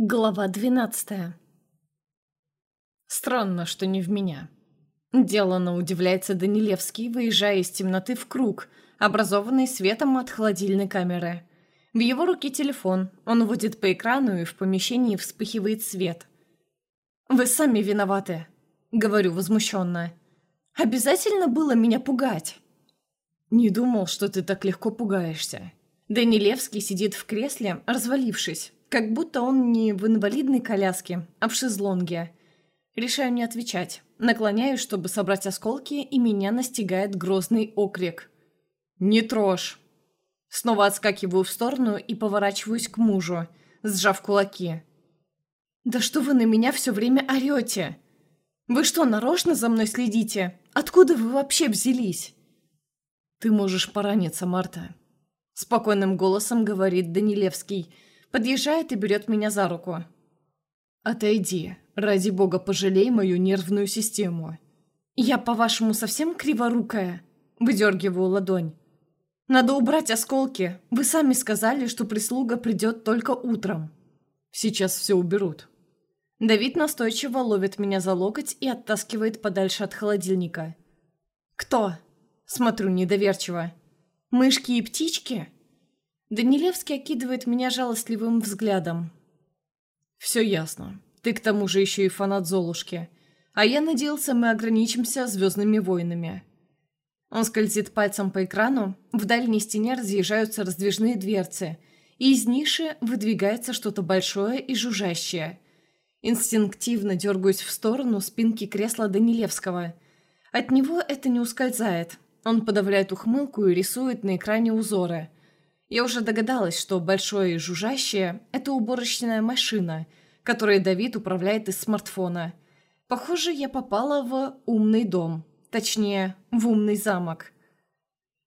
Глава двенадцатая. Странно, что не в меня. Делано удивляется Данилевский, выезжая из темноты в круг, образованный светом от холодильной камеры. В его руке телефон, он водит по экрану, и в помещении вспыхивает свет. «Вы сами виноваты», — говорю возмущенно. «Обязательно было меня пугать?» «Не думал, что ты так легко пугаешься». Данилевский сидит в кресле, развалившись, как будто он не в инвалидной коляске, а в шезлонге. Решаю не отвечать. Наклоняюсь, чтобы собрать осколки, и меня настигает грозный окрик. «Не трожь!» Снова отскакиваю в сторону и поворачиваюсь к мужу, сжав кулаки. «Да что вы на меня все время орете? Вы что, нарочно за мной следите? Откуда вы вообще взялись?» «Ты можешь пораниться, Марта», — спокойным голосом говорит Данилевский, — подъезжает и берет меня за руку. «Отойди. Ради бога, пожалей мою нервную систему». «Я, по-вашему, совсем криворукая?» Выдергиваю ладонь. «Надо убрать осколки. Вы сами сказали, что прислуга придет только утром». «Сейчас все уберут». Давид настойчиво ловит меня за локоть и оттаскивает подальше от холодильника. «Кто?» Смотрю недоверчиво. «Мышки и птички?» Данилевский окидывает меня жалостливым взглядом. «Все ясно. Ты к тому же еще и фанат Золушки. А я надеялся, мы ограничимся «Звездными войнами». Он скользит пальцем по экрану, в дальней стене разъезжаются раздвижные дверцы, и из ниши выдвигается что-то большое и жужжащее. Инстинктивно дергаюсь в сторону спинки кресла Данилевского. От него это не ускользает. Он подавляет ухмылку и рисует на экране узоры – я уже догадалась, что большое и жужжащее – это уборочная машина, которой Давид управляет из смартфона. Похоже, я попала в умный дом. Точнее, в умный замок.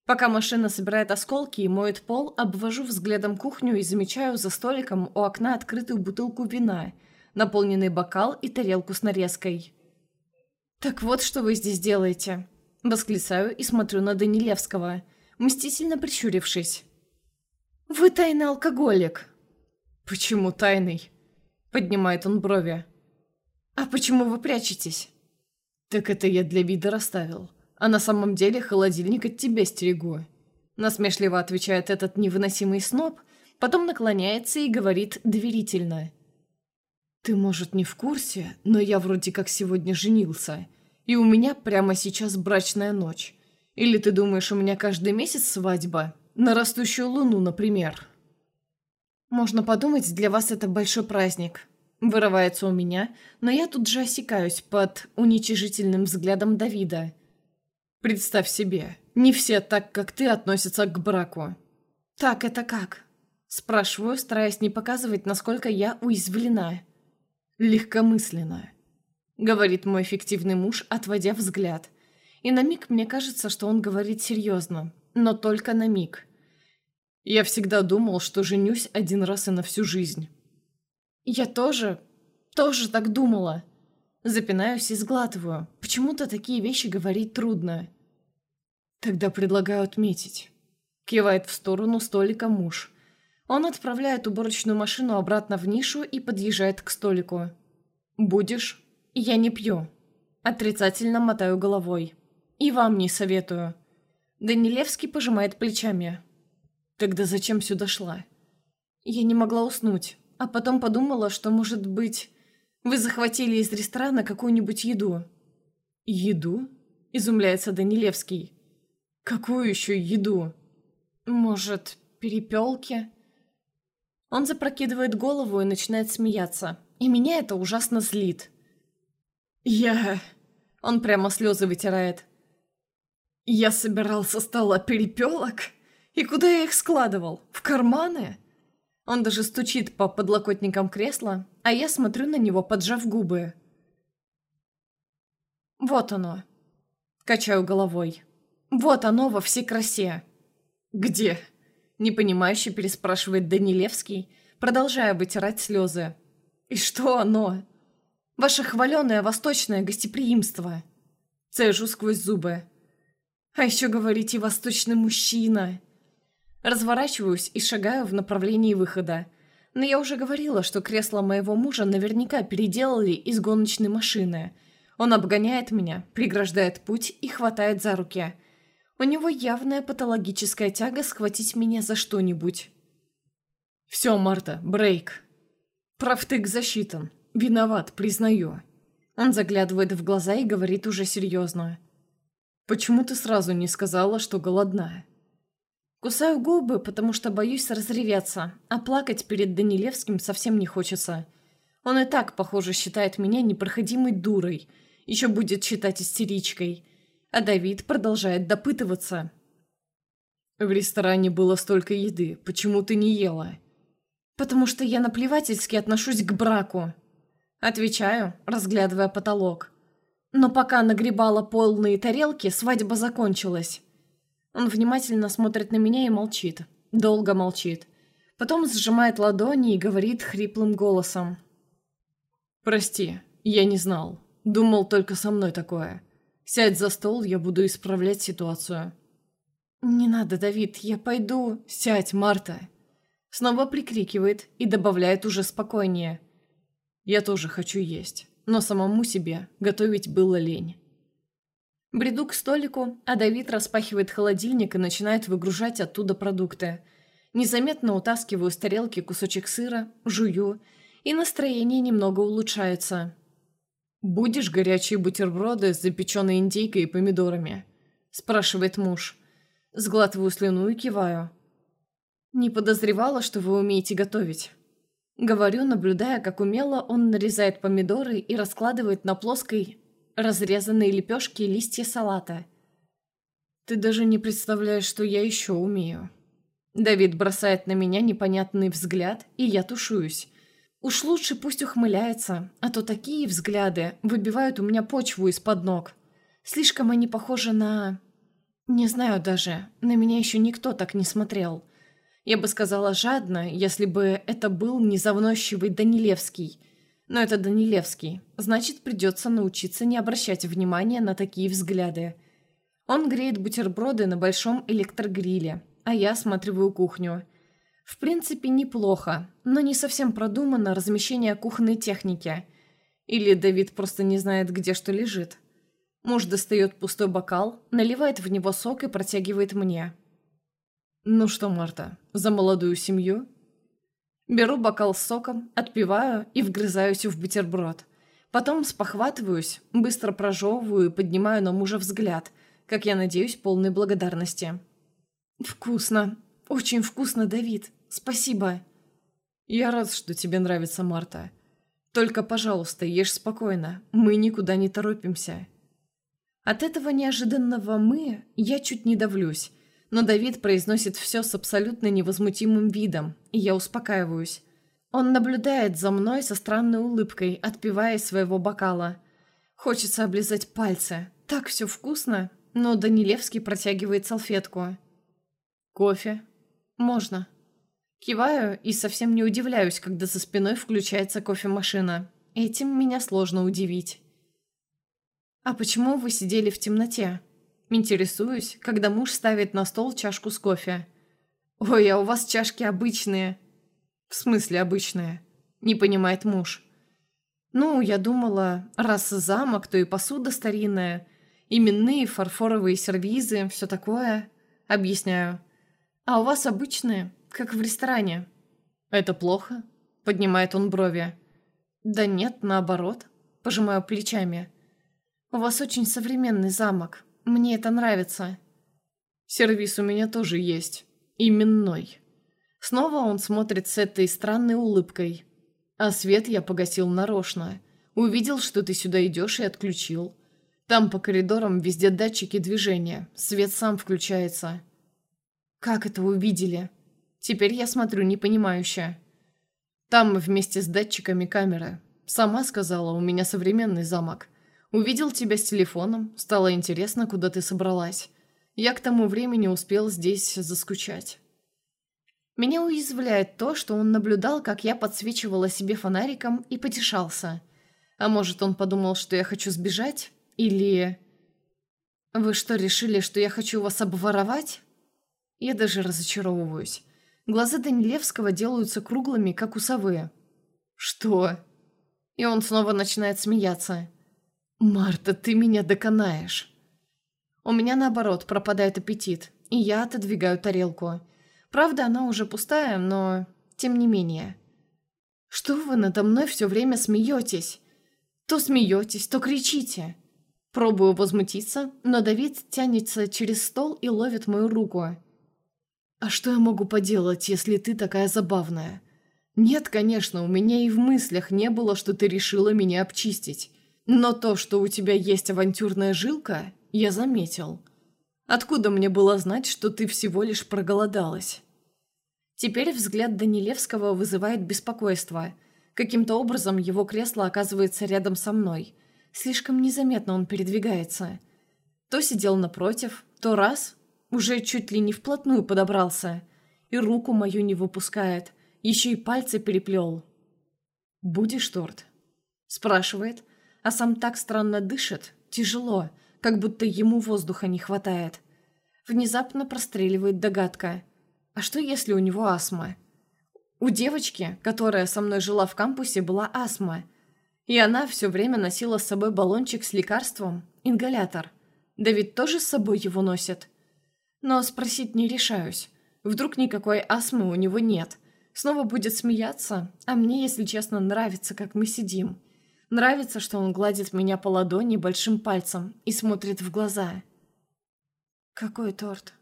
Пока машина собирает осколки и моет пол, обвожу взглядом кухню и замечаю за столиком у окна открытую бутылку вина, наполненный бокал и тарелку с нарезкой. «Так вот, что вы здесь делаете!» Восклицаю и смотрю на Данилевского, мстительно прищурившись. «Вы тайный алкоголик». «Почему тайный?» Поднимает он брови. «А почему вы прячетесь?» «Так это я для вида расставил. А на самом деле холодильник от тебя стерегу». Насмешливо отвечает этот невыносимый сноб, потом наклоняется и говорит доверительно. «Ты, может, не в курсе, но я вроде как сегодня женился, и у меня прямо сейчас брачная ночь. Или ты думаешь, у меня каждый месяц свадьба?» На растущую луну, например. Можно подумать, для вас это большой праздник. Вырывается у меня, но я тут же осекаюсь под уничижительным взглядом Давида. Представь себе, не все так, как ты, относятся к браку. Так это как? Спрашиваю, стараясь не показывать, насколько я уязвлена. Легкомысленно. Говорит мой фиктивный муж, отводя взгляд. И на миг мне кажется, что он говорит серьезно но только на миг. Я всегда думал, что женюсь один раз и на всю жизнь. Я тоже, тоже так думала. Запинаюсь и сглатываю. Почему-то такие вещи говорить трудно. Тогда предлагаю отметить. Кивает в сторону столика муж. Он отправляет уборочную машину обратно в нишу и подъезжает к столику. «Будешь?» «Я не пью». Отрицательно мотаю головой. «И вам не советую». Данилевский пожимает плечами. «Тогда зачем сюда шла?» Я не могла уснуть, а потом подумала, что, может быть, вы захватили из ресторана какую-нибудь еду. «Еду?» – изумляется Данилевский. «Какую еще еду?» «Может, перепелки?» Он запрокидывает голову и начинает смеяться, и меня это ужасно злит. «Я...» Он прямо слезы вытирает. Я собирал со стола перепелок? И куда я их складывал? В карманы? Он даже стучит по подлокотникам кресла, а я смотрю на него, поджав губы. Вот оно. Качаю головой. Вот оно во всей красе. Где? Непонимающе переспрашивает Данилевский, продолжая вытирать слезы. И что оно? Ваше хваленое восточное гостеприимство. Цежу сквозь зубы. А еще говорите «восточный мужчина». Разворачиваюсь и шагаю в направлении выхода. Но я уже говорила, что кресло моего мужа наверняка переделали из гоночной машины. Он обгоняет меня, преграждает путь и хватает за руки. У него явная патологическая тяга схватить меня за что-нибудь. «Все, Марта, брейк». «Правтык засчитан. Виноват, признаю». Он заглядывает в глаза и говорит уже серьезно. «Почему ты сразу не сказала, что голодная?» Кусаю губы, потому что боюсь разреветься, а плакать перед Данилевским совсем не хочется. Он и так, похоже, считает меня непроходимой дурой, еще будет считать истеричкой. А Давид продолжает допытываться. «В ресторане было столько еды, почему ты не ела?» «Потому что я наплевательски отношусь к браку», Отвечаю, разглядывая потолок. Но пока нагребала полные тарелки, свадьба закончилась. Он внимательно смотрит на меня и молчит. Долго молчит. Потом сжимает ладони и говорит хриплым голосом. «Прости, я не знал. Думал только со мной такое. Сядь за стол, я буду исправлять ситуацию». «Не надо, Давид, я пойду...» «Сядь, Марта!» Снова прикрикивает и добавляет уже спокойнее – я тоже хочу есть, но самому себе готовить было лень. Бреду к столику, а Давид распахивает холодильник и начинает выгружать оттуда продукты. Незаметно утаскиваю с тарелки кусочек сыра, жую, и настроение немного улучшается. «Будешь горячие бутерброды с запеченной индейкой и помидорами?» – спрашивает муж. Сглатываю слюну и киваю. «Не подозревала, что вы умеете готовить». Говорю, наблюдая, как умело он нарезает помидоры и раскладывает на плоской разрезанные лепешки и листья салата. «Ты даже не представляешь, что я еще умею». Давид бросает на меня непонятный взгляд, и я тушуюсь. Уж лучше пусть ухмыляется, а то такие взгляды выбивают у меня почву из-под ног. Слишком они похожи на... Не знаю даже, на меня еще никто так не смотрел. Я бы сказала жадно, если бы это был не завносчивый Данилевский. Но это Данилевский, значит, придется научиться не обращать внимания на такие взгляды. Он греет бутерброды на большом электрогриле, а я осматриваю кухню. В принципе, неплохо, но не совсем продумано размещение кухонной техники. Или Давид просто не знает, где что лежит. Муж достает пустой бокал, наливает в него сок и протягивает мне. «Ну что, Марта, за молодую семью?» Беру бокал с соком, отпиваю и вгрызаюсь в бутерброд. Потом спохватываюсь, быстро прожевываю и поднимаю на мужа взгляд, как я надеюсь, полной благодарности. «Вкусно. Очень вкусно, Давид. Спасибо». «Я рад, что тебе нравится, Марта. Только, пожалуйста, ешь спокойно. Мы никуда не торопимся». От этого неожиданного «мы» я чуть не давлюсь, но Давид произносит все с абсолютно невозмутимым видом, и я успокаиваюсь. Он наблюдает за мной со странной улыбкой, отпивая своего бокала. Хочется облизать пальцы. Так все вкусно, но Данилевский протягивает салфетку. «Кофе?» «Можно». Киваю и совсем не удивляюсь, когда за спиной включается кофемашина. Этим меня сложно удивить. «А почему вы сидели в темноте?» Интересуюсь, когда муж ставит на стол чашку с кофе. «Ой, а у вас чашки обычные». «В смысле обычные?» Не понимает муж. «Ну, я думала, раз замок, то и посуда старинная, именные фарфоровые сервизы, все такое». Объясняю. «А у вас обычные, как в ресторане». «Это плохо?» Поднимает он брови. «Да нет, наоборот». Пожимаю плечами. «У вас очень современный замок. Мне это нравится. Сервис у меня тоже есть. Именной. Снова он смотрит с этой странной улыбкой. А свет я погасил нарочно. Увидел, что ты сюда идешь и отключил. Там по коридорам везде датчики движения. Свет сам включается. Как это увидели? Теперь я смотрю непонимающе. Там вместе с датчиками камеры. Сама сказала, у меня современный замок. Увидел тебя с телефоном, стало интересно, куда ты собралась. Я к тому времени успел здесь заскучать. Меня уязвляет то, что он наблюдал, как я подсвечивала себе фонариком и потешался. А может, он подумал, что я хочу сбежать? Или... Вы что, решили, что я хочу вас обворовать? Я даже разочаровываюсь. Глаза Данилевского делаются круглыми, как у совы. «Что?» И он снова начинает смеяться. «Марта, ты меня доконаешь!» У меня, наоборот, пропадает аппетит, и я отодвигаю тарелку. Правда, она уже пустая, но... тем не менее. «Что вы надо мной все время смеетесь? То смеетесь, то кричите!» Пробую возмутиться, но Давид тянется через стол и ловит мою руку. «А что я могу поделать, если ты такая забавная?» «Нет, конечно, у меня и в мыслях не было, что ты решила меня обчистить. Но то, что у тебя есть авантюрная жилка, я заметил. Откуда мне было знать, что ты всего лишь проголодалась?» Теперь взгляд Данилевского вызывает беспокойство. Каким-то образом его кресло оказывается рядом со мной. Слишком незаметно он передвигается. То сидел напротив, то раз, уже чуть ли не вплотную подобрался, и руку мою не выпускает, еще и пальцы переплел. «Будешь торт?» Спрашивает, а сам так странно дышит, тяжело, как будто ему воздуха не хватает. Внезапно простреливает догадка. А что если у него астма? У девочки, которая со мной жила в кампусе, была астма. И она все время носила с собой баллончик с лекарством, ингалятор. Да ведь тоже с собой его носит. Но спросить не решаюсь. Вдруг никакой астмы у него нет. Снова будет смеяться, а мне, если честно, нравится, как мы сидим. Нравится, что он гладит меня по ладони большим пальцем и смотрит в глаза. «Какой торт?»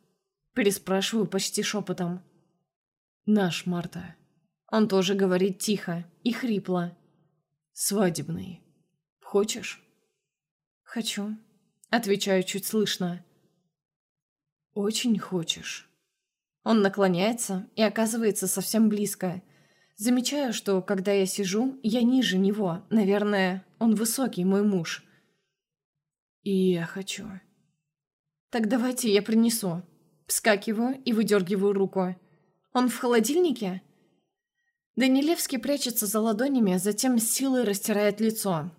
Переспрашиваю почти шепотом. «Наш, Марта». Он тоже говорит тихо и хрипло. «Свадебный. Хочешь?» «Хочу», — отвечаю чуть слышно. «Очень хочешь». Он наклоняется и оказывается совсем близко, Замечаю, что, когда я сижу, я ниже него. Наверное, он высокий, мой муж. И я хочу. Так давайте я принесу. Вскакиваю и выдергиваю руку. Он в холодильнике? Данилевский прячется за ладонями, а затем силой растирает лицо.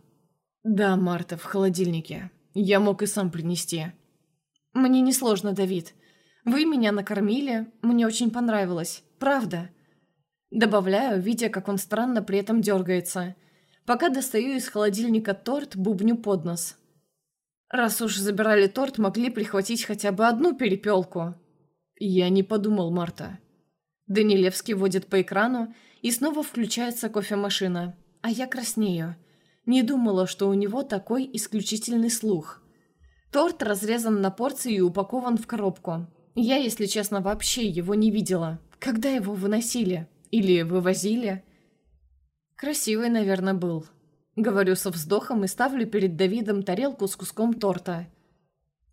«Да, Марта, в холодильнике. Я мог и сам принести». «Мне несложно, Давид. Вы меня накормили, мне очень понравилось. Правда». Добавляю, видя, как он странно при этом дергается. Пока достаю из холодильника торт, бубню под нос. Раз уж забирали торт, могли прихватить хотя бы одну перепелку. Я не подумал, Марта. Данилевский водит по экрану, и снова включается кофемашина. А я краснею. Не думала, что у него такой исключительный слух. Торт разрезан на порции и упакован в коробку. Я, если честно, вообще его не видела. Когда его выносили? Или вывозили? Красивый, наверное, был. Говорю со вздохом и ставлю перед Давидом тарелку с куском торта.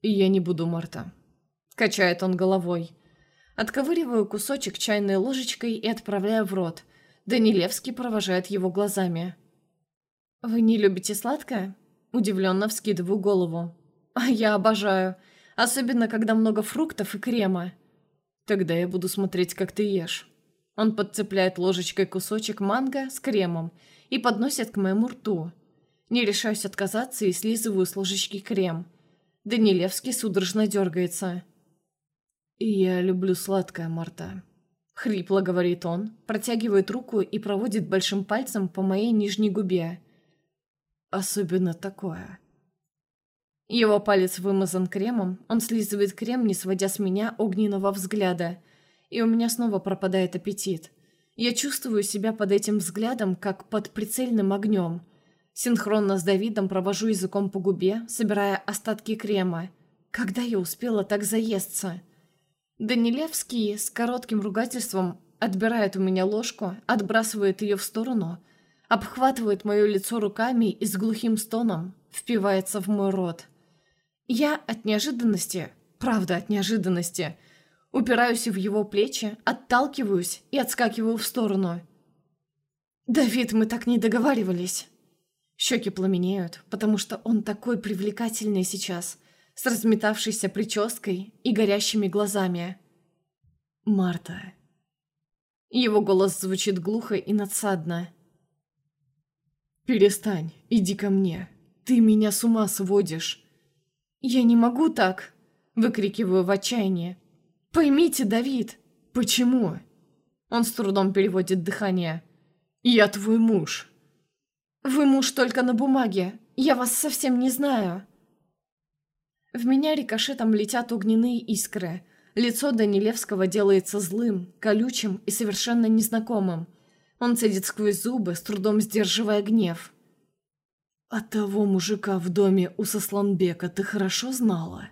И я не буду, Марта. Качает он головой. Отковыриваю кусочек чайной ложечкой и отправляю в рот. Данилевский провожает его глазами. «Вы не любите сладкое?» Удивленно вскидываю голову. «А я обожаю. Особенно, когда много фруктов и крема. Тогда я буду смотреть, как ты ешь». Он подцепляет ложечкой кусочек манго с кремом и подносит к моему рту. Не решаюсь отказаться и слизываю с ложечки крем. Данилевский судорожно дергается. «Я люблю сладкое, Марта», — хрипло говорит он, протягивает руку и проводит большим пальцем по моей нижней губе. «Особенно такое». Его палец вымазан кремом, он слизывает крем, не сводя с меня огненного взгляда — и у меня снова пропадает аппетит. Я чувствую себя под этим взглядом, как под прицельным огнем. Синхронно с Давидом провожу языком по губе, собирая остатки крема. Когда я успела так заесться? Данилевский с коротким ругательством отбирает у меня ложку, отбрасывает ее в сторону, обхватывает мое лицо руками и с глухим стоном впивается в мой рот. Я от неожиданности, правда от неожиданности, Упираюсь в его плечи, отталкиваюсь и отскакиваю в сторону. «Давид, мы так не договаривались!» Щеки пламенеют, потому что он такой привлекательный сейчас, с разметавшейся прической и горящими глазами. «Марта...» Его голос звучит глухо и надсадно. «Перестань, иди ко мне. Ты меня с ума сводишь». «Я не могу так!» — выкрикиваю в отчаянии. «Поймите, Давид!» «Почему?» Он с трудом переводит дыхание. «Я твой муж». «Вы муж только на бумаге. Я вас совсем не знаю». В меня рикошетом летят огненные искры. Лицо Данилевского делается злым, колючим и совершенно незнакомым. Он цедит сквозь зубы, с трудом сдерживая гнев. «А того мужика в доме у Сосланбека ты хорошо знала?»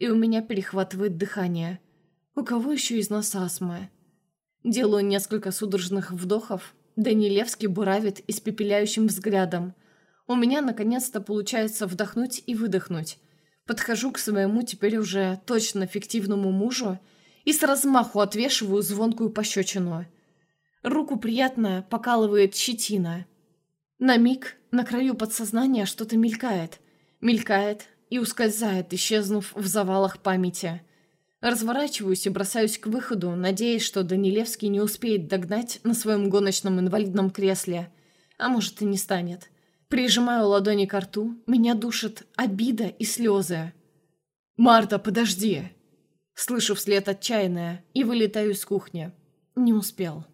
И у меня перехватывает дыхание. У кого еще из нас астма? Делаю несколько судорожных вдохов. Данилевский буравит испепеляющим взглядом. У меня наконец-то получается вдохнуть и выдохнуть. Подхожу к своему теперь уже точно фиктивному мужу и с размаху отвешиваю звонкую пощечину. Руку приятно покалывает щетина. На миг на краю подсознания что-то мелькает. Мелькает и ускользает, исчезнув в завалах памяти. Разворачиваюсь и бросаюсь к выходу, надеясь, что Данилевский не успеет догнать на своем гоночном инвалидном кресле. А может и не станет. Прижимаю ладони к рту, меня душит обида и слезы. «Марта, подожди!» Слышу вслед отчаянное и вылетаю из кухни. Не успел.